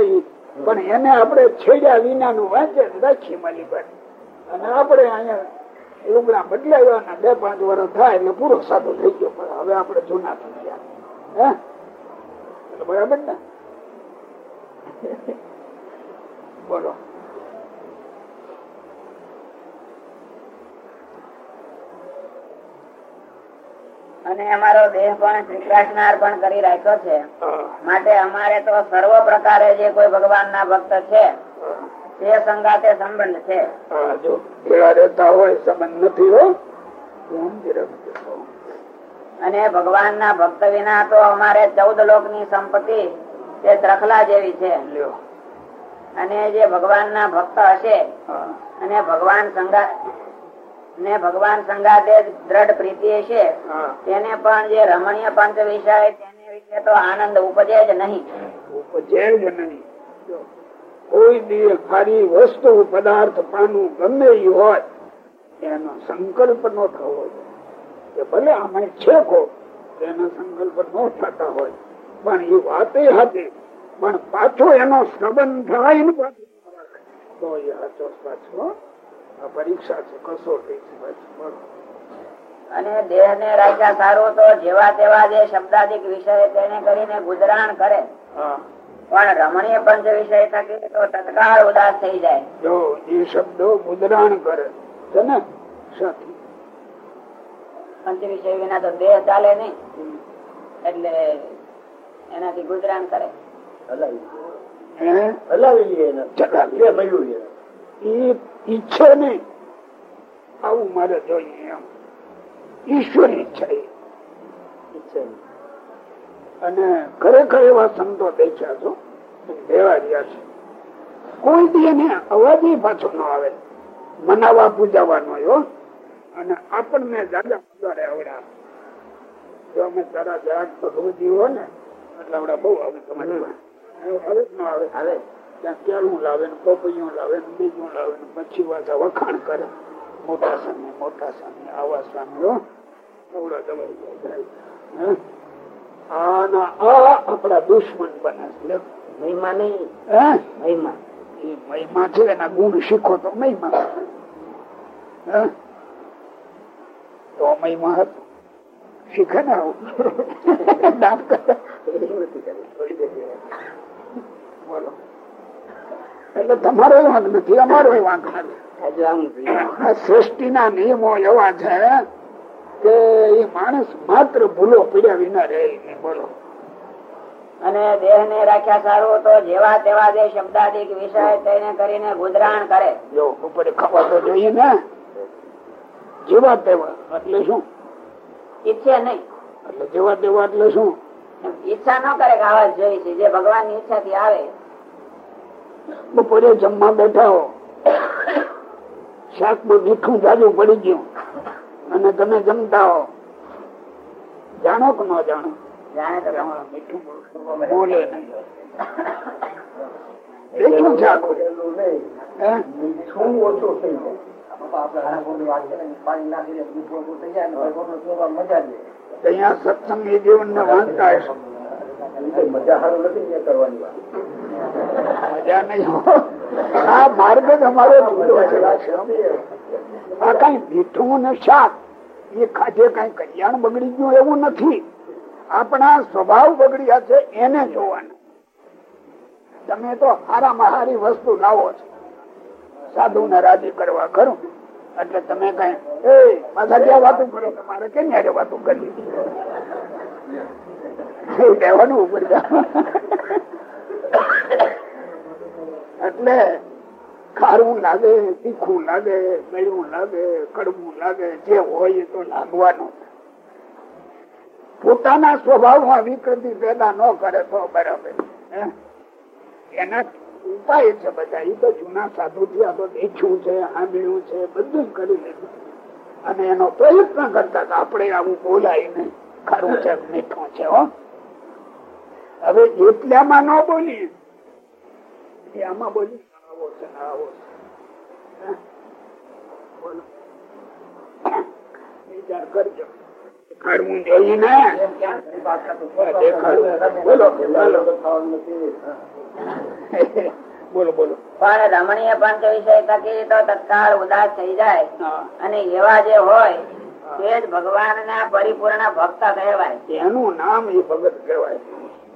પણ એને આપણે છેડ્યા વિના નું વાંચન રાખી માલી પાસે અને આપણે અહીંયા લુગડા બદલાવ્યા બે પાંચ વર્ષ થાય એટલે પૂરો સાદો થઈ ગયો પણ હવે આપણે જૂના થઈ ગયા હે બરાબર ને બોલો અને અમારો દેહ પણ શ્રી કૃષ્ણ અર્પણ કરી રાખ્યો છે. માટે અમારે તો સર્વ પ્રકારે જે કોઈ ભગવાન ના ભક્ત છે તે સંગાતે સંબંધ છે. હોય સંબંધ નથી હો. અને ભગવાન ના ભક્ત વિના તો અમારે ચૌદ લોકની સંપત્તિ તે ત્રખલા જેવી છે. અને જે ભગવાન ના ભક્ત હશે અને ભગવાન સંગા ને ભગવાન સંગાતે દ્રઢ પ્રીતિ છે. તેને પણ જે રમણીય પંચ વિષય તેને વિશે તો આનંદ ઉપજે જ નહીં. ઉપજે જ નહીં. કોઈ દી ખારી વસ્તુ પદાર્થ પાનું ગમે હોય એનો સંકલ્પ નો થવો જોઈએ. ભલે આમાં છે કો એનો સંકલ્પ નો થતા હોય. પણ એ વાતે હતી પણ પાછો એનો સંબંધ થાય ને પાછું તો એ હાચો પાછો પરીક્ષા છે કસોટી છે અને દેહ ને રાખ્યા સારું તો જેવા તેવા જે શબ્દાધિક વિષય તેને કરીને ગુજરાન કરે. પણ રમણીય પંચ વિષય થકી તો તત્કાળ ઉદાસ થઈ જાય. જો એ શબ્દો મુદ્રાણ કરે છે ને સાથી પંચ વિષય વિના તો દેહ ચાલે નહીં. એટલે એનાથી ગુજરાન કરે. હલાવી હલાવી લઈએ એને. ચલાવી મળ્યું એ ઈચ્છે નહીં આવું મારે જોઈએ એમ. ઈશ્વર ઈચ્છા. અને ખરેખર એવા સંતો દેખ્યા છો દેવા રહ્યા છે. કોઈ દી એને અવાજ પાછો ન આવે. મનાવા પૂજાવાનો હો. અને આપણને દાદા પુગાડે આવડા જો અમે તારા જાગ ભગવતી હો ને એટલે આવડા બહુ આવે તમારી આવે. આવે. ત્યાં કેળું લાવે ને પપૈયું લાવે ને બીજું લાવે ને પછી પાછા વખાણ કરે. મોટા સ્વામી મોટા સ્વામી આવા સ્વામી હો. દવાઈ જાય આના આ આપણા દુશ્મન બને છે મહિમા નહીં. મહિમા. એ મહિમા છે એના ગુણ શીખો તો મહિમા. હે? તો મહિમા હતો શીખે ને આવું. દાંત કરે. બોલો. એટલે તમારો વાંક નથી અમારો વાંક નથી આ સૃષ્ટિના નિયમો એવા છે કે એ માણસ માત્ર ભૂલો પીડ્યા વિના રહે બોલો. અને દેહ ને રાખ્યા સારું તો જેવા તેવા જે શબ્દાધિક વિષય તેને કરીને ગુજરાણ કરે. જો ઉપર ખબર તો જોઈએ ને. જેવા તેવા એટલે શું? ઈચ્છે નહીં. એટલે જેવા તેવા એટલે શું? ઈચ્છા ન કરે કે આવા જ જોઈ છે. જે ભગવાનની ઈચ્છા થી આવે. બપોરે જમવા બેઠા હો. શાકમાં મીઠું જાજુ પડી ગયું. અને તમે જમતા હો. જાણો કે ન જાણો. મીઠું? અહીંયા સત્સંગી જીવન ને વાંચતા હશો. મજા આ માર્ગ જ અમારો આ કઈ મીઠું ને શાક, એ ખાધે કઈ કલ્યાણ બગડી ગયું એવું નથી. આપણા સ્વભાવ બગડ્યા છે, એને જોવાનું. તમે તો હારામાં હારી વસ્તુ લાવો છો. સાધુ ને રાજી કરવા ખરું. એટલે તમે કઈ, એ પાછા ક્યાં વાતું કરો? તમારે કેમ યારે વાતું કરી કહેવાનું ઉપર એટલે ખારું લાગે, તીખું લાગે, ગળ્યું લાગે, કડવું લાગે, જે હોય તો લાગવાનું પોતાના સ્વભાવમાં વિકૃતિ પેદા ન કરે તો બરાબર એના ઉપાય છે બધા. એ તો જૂના સાધુ આ તો દેખ્યું છે, સાંભળ્યું છે, બધું જ કરી લીધું. અને એનો પ્રયત્ન કરતા આપણે આવું બોલાય નહીં. ખરું છે, મીઠું છે, હો. હવે એટલામાં ન બોલીએ એ આમાં બોલી. આવો છે આવો છે બોલો વિચાર કરજો. કરવું જોઈએ ને. બોલો બોલો. બોલો બોલો. પણ રમણીય પંચ વિષય થકી તો તત્કાળ ઉદાસ થઈ જાય. અને એવા જે હોય તે જ ભગવાન ના પરિપૂર્ણ ભક્ત કહેવાય. એનું નામ એ ભગત કહેવાય.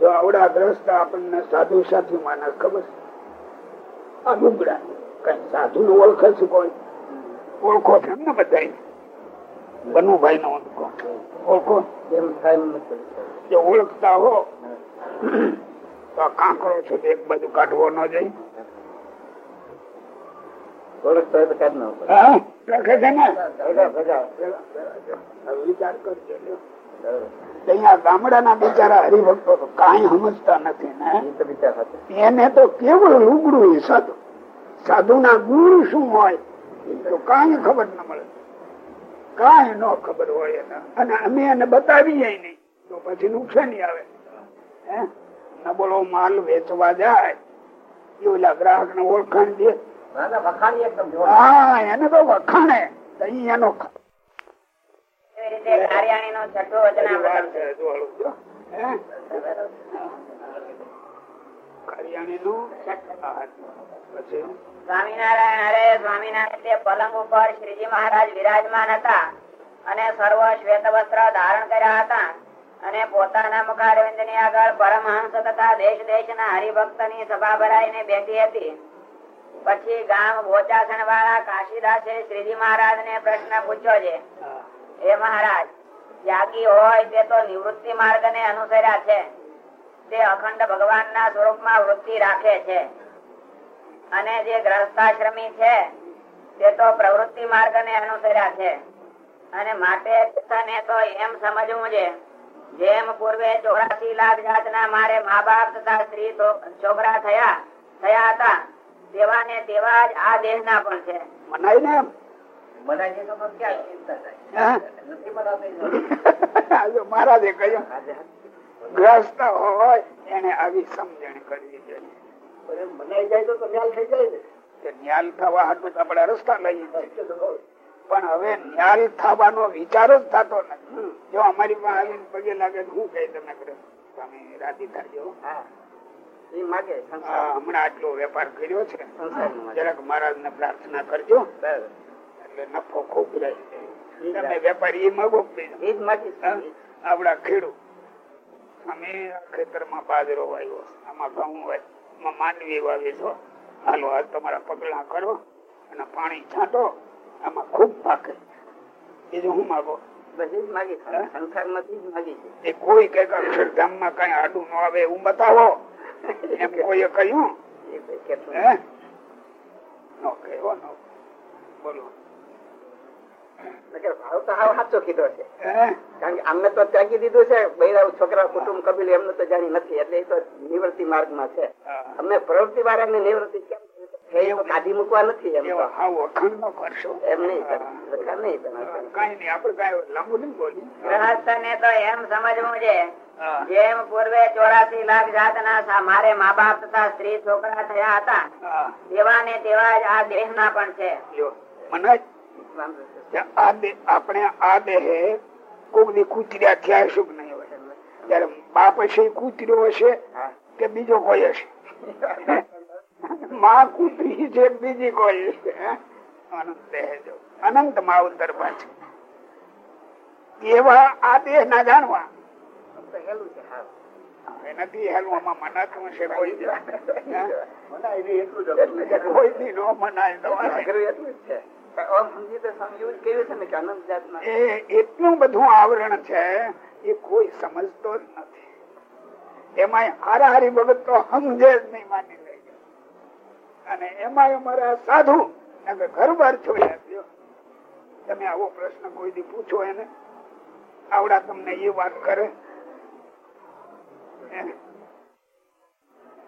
જો આવડા ગ્રસ્ત આપણને સાધુ સાધુ માને ખબર છે? આ લુગડા કઈ સાધુ નું ઓળખે છે કોઈ? ઓળખો છે ને બધા બનુભાઈ નો ઓળખો? ઓળખો જે ઓળખતા હો તો કાંકરો છો તે એક બાજુ કાઢવો ન જાય હવે વિચાર કરજો. અહીંયા ગામડાના બિચારા હરિભક્તો તો કાંઈ સમજતા નથી ને. એને તો કેવળ લુગડું સાધુ સાધુ. ના ગુણ શું હોય તો કઈ ખબર ન મળે. કઈ ન ખબર હોય એને. અને અમે એને બતાવીએ નહીં તો પછી નુકસાની આવે. હે? ન બોલો માલ વેચવા જાય. એ ઓલા ગ્રાહક ને ઓળખાણ દે હા એને તો વખાણે. એનો સ્વામિનારાયણ હરે સ્વામિનારાયણ તે પલંગ ઉપર શ્રીજી મહારાજ વિરાજમાન હતા અને સર્વ શ્વેત વસ્ત્ર ધારણ કર્યા હતા અને પોતાના મુખારવિંદની આગળ પરમહંસ તથા દેશ દેશ ના હરિભક્તની સભા ભરાઈને બેઠી હતી. પછી ગામ બોચાસણ વાળા કાશીદાસે શ્રીજી મહારાજ ને પ્રશ્ન પૂછ્યો છે હા. મહારાજ ત્યાગી હોય તે તો નિવૃત્તિ માર્ગ ને અનુસર્યા છે. તે અખંડ ભગવાન ના સ્વરૂપમાં વૃત્તિ રાખે છે. અને જે ગ્રહસ્થાશ્રમી છે, તે તો પ્રવૃત્તિ માર્ગ ને અનુસર્યા છે. અને માટે ને તો એમ સમજવું છે, જેમ પૂર્વે ચોરાસી લાખ જાતના મારે મા બાપ તથા સ્ત્રી છોકરા થયા થયા હતા તેવા ને તેવા જ આ દેહ ના પણ છે. મનાય ને મહારાજે કહ્યું ગ્રસ્ત હોય એને આવી સમજણ કરવી જોઈએ. તો ન્યાલ થઈ જાય થવા હાટું તો આપણે રસ્તા લઈએ. પણ હવે ન્યાલ થવાનો વિચાર જ થતો નથી. જો અમારી પાસે આવીને પગે લાગે હું કઈ તમે કરો તમે રાજી થાજો. હા, હમણાં આટલો વેપાર કર્યો છે. જરાક મહારાજ ને પ્રાર્થના કરજો. એટલે નફો ખૂબ રહે. તમે વેપારી એ મગો આપડા ખેડૂત. અમે ખેતર ખેતરમાં બાજરો વાવ્યો. આમાં ઘઉં હોય માનવી વાવી છો. હાલો આજ તમારા પગલા કરો અને પાણી છાંટો. આમાં ખૂબ પાકે બીજું હું? માગો કોઈ કંઈક અક્ષરધામમાં કઈ આડું ન આવે એવું બતાવો. એમ કોઈએ કહ્યું? કોઈ હે? નો કહેવો નો બોલો. સાચો કીધો છે. કારણ કે અમને તો ત્યાગી દીધું છે બૈરા છોકરા કુટુંબ કબીલ એમને તો જાણી નથી એટલે એ તો નિવૃત્તિ માર્ગમાં છે. અમને પ્રવૃત્તિ વાળાને નિવૃત્તિ કેમ કાઢી મૂકવા નથી એમ તો. એવા હાવ વખાણ ન કરશો. એમ નહીં સરકાર નહીં કઈ નઈ આપડે કઈ લાંબુ નહીં બોલી ગ્રહસ્થ ને તો એમ સમજવું છે જેમ પૂર્વે ચોરાસી લાખ જાત ના મારે મા બાપ તથા સ્ત્રી છોકરા થયા હતા. તેવા ને તેવા જ આ દેહ ના પણ છે. મને આપણે આ દેહે કોક દી કૂતર્યા થયા કે નહીં હોય. બાપ હશે કૂતર્યો હશે કે બીજો કોઈ હશે? માં કૂતરી છે બીજી કોઈ અનંત દેહ જો અનંતમાં ઉત્તર એવા આ દેહ ના જાણવા. નથી હેલવામાં મનાતું હશે કોઈ? કોઈ દી નો મનાય. તો એ એટલું બધું આવરણ છે એ કોઈ સમજતો જ નથી. એમાં હારાહારી ભગત તો સમજે જ નહીં માની લે. અને એમાં અમારા સાધુ ઘર બાર છોડ્યા દ્યો. તમે આવો પ્રશ્ન કોઈ દી પૂછો એને. આવડા તમને એ વાત કરે.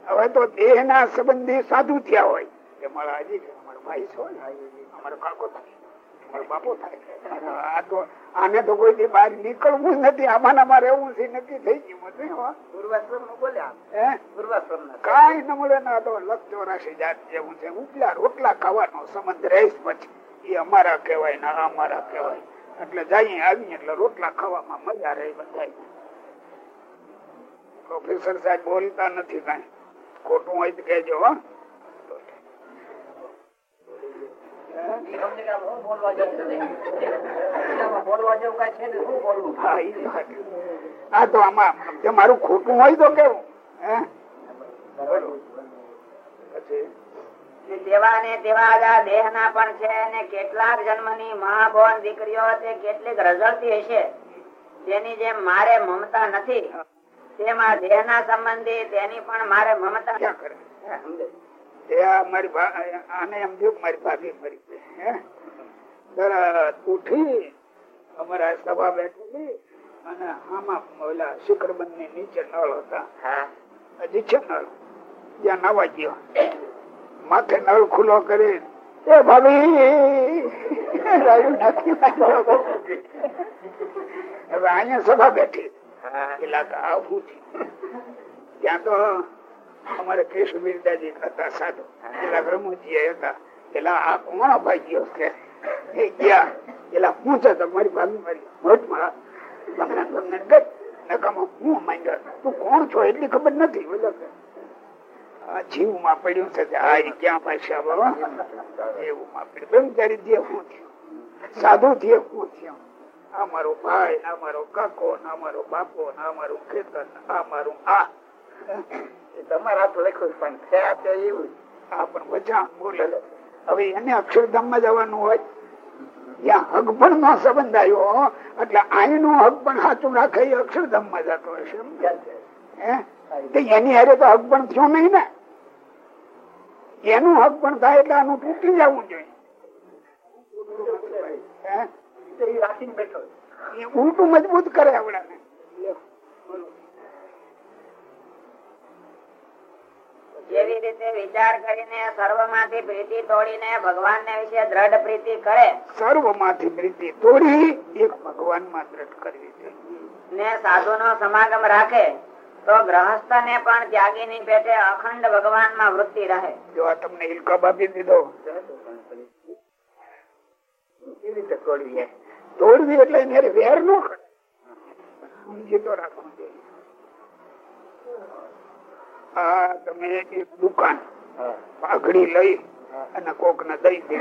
હવે તો દેહ ના સંબંધી સાધુ થયા હોય. કે મારા હજી કે ભાઈ છો ને, અમારો કાકો થાય અમારો બાપો થાય આ તો આને તો કોઈ થી બહાર નીકળવું નથી. આમાં અમારે રહેવું છે નક્કી થઈ ગયું. હે. કાંઈ ન મળે ના તો લખ ચોરાશી જાત જેવું છે. ઉપલા રોટલા ખાવાનો સંબંધ રહીશ પછી. એ અમારા કહેવાય ને અમારા કહેવાય. એટલે જઈએ આવીએ એટલે રોટલા ખાવામાં મજા રહે બધા પ્રોફેસર સાહેબ બોલતા નથી કઈ. ખોટું હોય તો કહેજો હો. હા તો આમાં મારું ખોટું હોય તો કેવું? તેવા ને તેવા દેહ ના પણ છે અને કેટલાક જન્મની મહાભવન દીકરીઓ કેટલીક રઝળતી હશે. તેની જેમ મારે મમતા નથી. તેમાં આ દેહ ના સંબંધી તેની પણ મારે મમતા કરે? આ મારી આને એમ થયું મારી ભાભી મરી ગઈ તરત ઉઠી અમારા સભા બેઠેલી અને આમાં ઓલા શિખરબંધની નીચે નળ હતા. હા. હજી છે નળ? ત્યાં નાવા ગયો. માથે નળ ખુલ્લો કરી એ ભાભી! રાયું નાખી હવે અહીંયા સભા બેઠી. હા. પેલા તો આવું ત્યાં તો અમારે કૃષ્ણબીરદાજી હતા, સાધુ. પેલા બ્રહ્મજી હતા. પેલા આ કોણ ભાગ્યો છે કે. આ પડ્યું છે આ ક્યાં પાછા બાબા એવું માં થયું સાધુ જે હું થયું આ મારો ભાઈ, આ મારો કાકો, આ મારો બાપો ના મારું ખેતર, આ મારું આ. તમારા તો લખ્યું પણ થયા તો એવું આ પણ વચા હવે એને અક્ષરધામમાં જવાનું હોય ત્યાં હગપણ નો સંબંધ આવ્યો એટલે અહીંનું હગપણ સાચું રાખે એ અક્ષરધામમાં જતો હશે? એની હારે તો હગપણ થયો નહીં ને. એનું હગપણ થાય એટલે આનું તૂટી જવું જોઈએ. ઉલટું મજબૂત કરે આવડાને. વિચાર કરીને સર્વમાંથી પ્રીતિ તોડીને ભગવાન ને વિશે દ્રઢ પ્રીતિ કરે. સર્વમાંથી પ્રીતિ તોડી એક ભગવાનમાં દ્રઢ કરવી જોઈએ. ને સાધુ નો સમાગમ રાખે તો ગ્રહસ્થ ને પણ ત્યાગી ની પેટે અખંડ ભગવાનમાં વૃત્તિ રહે. જો આ તમને ઇલકબ આપી દીધો. તોડવી એટલે એને વેર નો કરે સમજી તો રાખવું જોઈએ. આ તમે એક દુકાન પાઘડી લઈ અને કોક ને દઈ દે.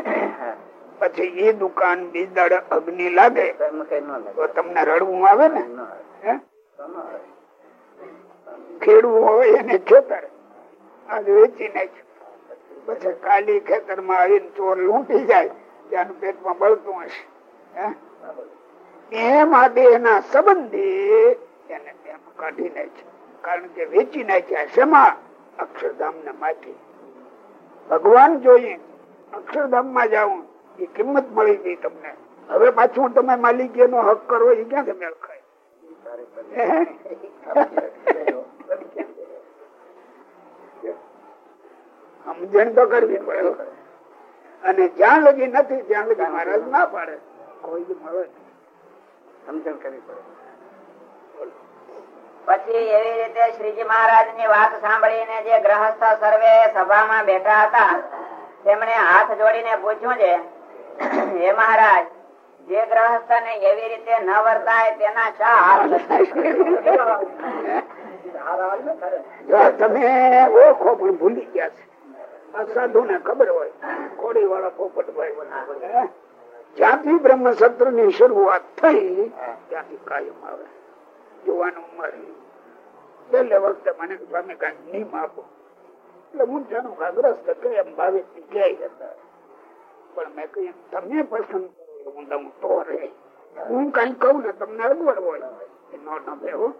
પછી એ દુકાન બીજદાડે અગ્નિ લાગે તો તમને રડવું આવે ને? ખેડવું હોય એને ખેતર આજ વેચી નાખ્યું પછી કાલી ખેતરમાં આવીને ચોર લૂંટી જાય ત્યાંનું પેટમાં બળતું હશે. હે? એમાં દેહ ના સંબંધી એને કાઢી નાખ્યું કારણ કે વેચી નાખ્યા શેમાં અક્ષરધામ ને માટી ભગવાન જોઈએ. અક્ષરધામમાં જાઉં. એ કિંમત મળી ગઈ તમને. હવે પાછું તમે માલિકી નો હક કરો, એ ક્યાંથી મેળ ખાય સમજણ તો કરવી પડે અને જ્યાં લગી નથી, ત્યાં લગી મહારાજ ના પાડે. કોઈ મળે સમજણ કરવી પડે. પછી એવી રીતે શ્રીજી મહારાજની વાત સાંભળીને જે ગ્રહસ્થ સર્વે સભામાં બેઠા હતા, તેમણે હાથ જોડીને પૂછ્યું છે, હે મહારાજ, જે ગ્રહસ્થ ને એવી રીતે ન વર્તાય તેના શા હાથ તમે ઓળખો, પણ ભૂલી ગયા છે. સાધુ ને ખબર હોય કોડી વાળા પોપટભાઈ બનાવે જ્યાંથી બ્રહ્મ સત્રની શરૂઆત થઈ, ત્યાંથી કાયમ આવે. જોવાનું ઉંમર પેલે વખતે મને સ્વામી, કઈ નિયમ આપો. એટલે હું જાણું કે અગ્રસ્ત કે એમ ભાવિક ક્યાંય જતા પણ મેં કહ્યું તમે પસંદ કરો. હું દઉં તો રે. હું કઈ કહું ને તમને અગવડ હોય. નો ન હો.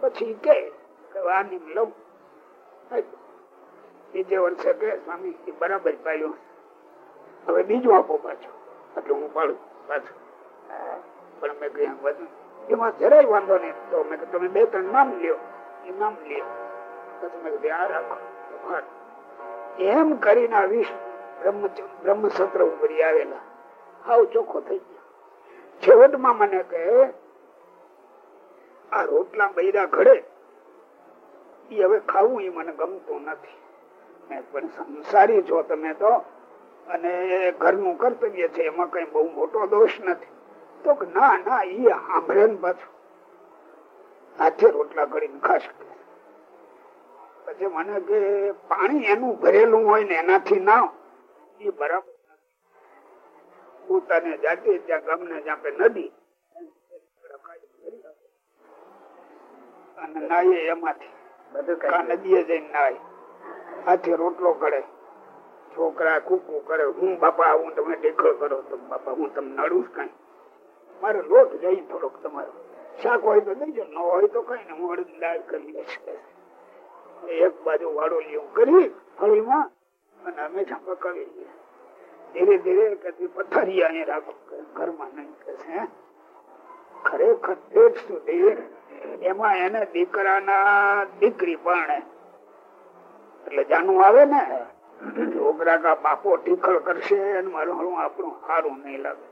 પછી કે આ નિમ લઉં. બીજે વર્ષે કે, સ્વામી, એ બરાબર પાડ્યું. હવે બીજું આપો પાછું. એટલે હું પાડું પાછું. પણ મેં કહ્યું બધું એમાં જરાય વાંધો નહીં. તો મેં તમે બે ત્રણ નામ લ્યો. એ નામ લ્યો. પછી મેં આ રાખો. એમ કરીને આ વિષ બ્રહ્મ બ્રહ્મ ઉપર આવેલા. હાવ ચોખ્ખો થઈ ગયો. છેવટમાં મને કહે, આ રોટલા બૈરા ઘડે. એ હવે ખાવું એ મને ગમતું નથી. મેં પણ સંસારી છો તમે તો, અને ઘરનું કર્તવ્ય છે, એમાં કઈ બહુ મોટો દોષ નથી. તો ના ના એ સાંભળે ને પાછું. હાથે રોટલા કરીને ખાશ પછી મને કે પાણી એનું ભરેલું હોય ને એનાથી ના એ બરાબર પોતાને જાતે ત્યાં ગામને જ્યાં પે નદી. અને નાયે એમાંથી. કા નદીએ જઈને નાય હાથે રોટલો કરે. છોકરા કુકુ કરે. હું બાપા હું તમે ટેકળ કરો. તો બાપા હું તમને નડું કઈ. મારે લોટ જઈ થોડોક તમારો. શાક હોય તો દઈજો ન હોય તો કઈ ને હું અડદ દાળ કરી લઈશ. એક બાજુ વાળો લીઓ કરી હળીમાં અને અમે છાપા પકાવી લઈએ. ધીરે ધીરે કદી પથારી અહીંયા રાખો ઘરમાં નહીં કહેશે ખરેખર પેટ સુધી એમાં એને દીકરાના દીકરી પણ એટલે જાનું આવે ને છોકરા કા બાપો ટીખળ કરશે અને મારું હળું આપણું સારું નહીં લાગે.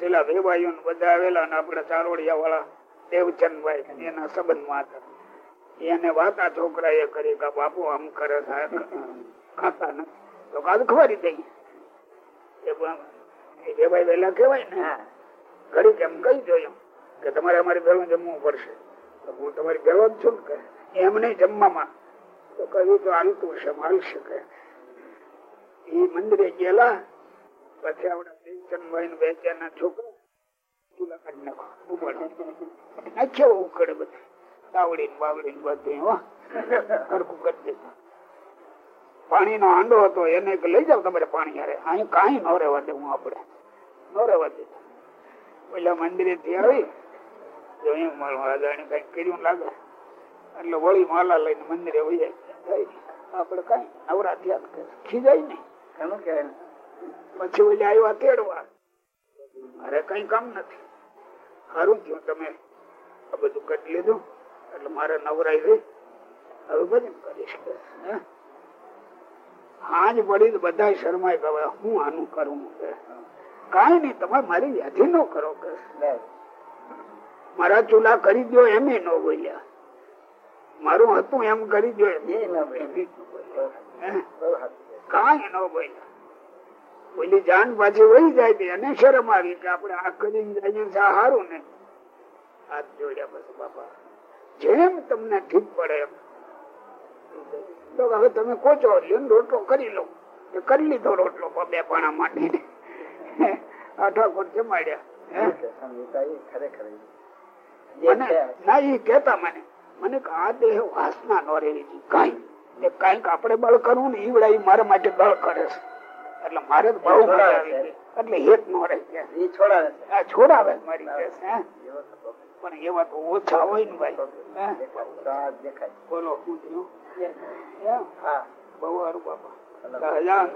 એલા વેવાઈઓ બધા આવેલા ને આપડે ચારોડિયા વાળા દેવચંદભાઈ એના સંબંધમાં હતા એને વાતા છોકરા એ કરી કે બાપુ આમ કરે ખાતા ને તો કાલ ખવારી દઈ એ એ વેલા કેવાય ને. ઘડી કેમ કઈ જોયું કે તમારે અમારી ભેળું જમવું પડશે. તો હું તમારી ભેળો જ છું ને કે. એમ નહીં જમવામાં. તો કહ્યું તો હાલતું છે હાલશે શકે. એ મંદિરે ગયેલા પછી આપડે દેવચંદભાઈ ભાઈ બેચાના છોકરા ચૂલા કાઢી નાખો નાખ્યો ઉકળે બધું. તાવડી બાવડી બધું હરખું કરી દેજો પાણી નો હાંડો હતો, એને લઈ જાવ તમારે પાણી હારે. અહીં કઈ ન રહેવા દે હું આપડે. ન રહેવા દે. પેલા મંદિરે થી આવી કઈ કર્યું લાગે. એટલે વળી માલા લઈને મંદિરે વહી જાય. આપડે કઈ નવરા થયા ખીજાય નહીં. ઘણું કે પછી ઓલી આવ્યા તેડવા. મારે કઈ કામ નથી. સારું થયું તમે આ બધું કરી લીધું, એટલે મારે નવરાઈ રહી. હવે ભજન કરીશ? હાજ પડી બધા શરમાય ગયા હું આનું કરું? કઈ નઈ તમે મારી વ્યાધિ નો કરો કે. મારા ચૂલા કરી દો એમ ન બોલ્યા. મારું હતું એમ કરી દો એમ? કાંઈ ન બોલ્યા. ઓલી જાન પાછી વહી જાય એને શરમ આવી કે આપણે આ કરીને છે ને. હાથ જોડ્યા બસ બાપા, જેમ તમને ઠીક પડે એમ. તો હવે તમે કોચો રોટલો કરી લો. કરી લીધો રોટલો બે પાણા આ ઠાકોર જમાડ્યા. મને મને આ દેહ વાસના નો રહેવી કઈ. કંઈક આપણે બળ કરવું ને, ઈવડા મારા માટે બળ કરે છે. એટલે મારે તો બહુ મજા એટલે એક નો રહી ગયા છોડાવે મારી કેસ પણ એવા તો ઓછા હોય ને ભાઈ બોલો હું? થયું બહુ સારું બાપા. ગજાન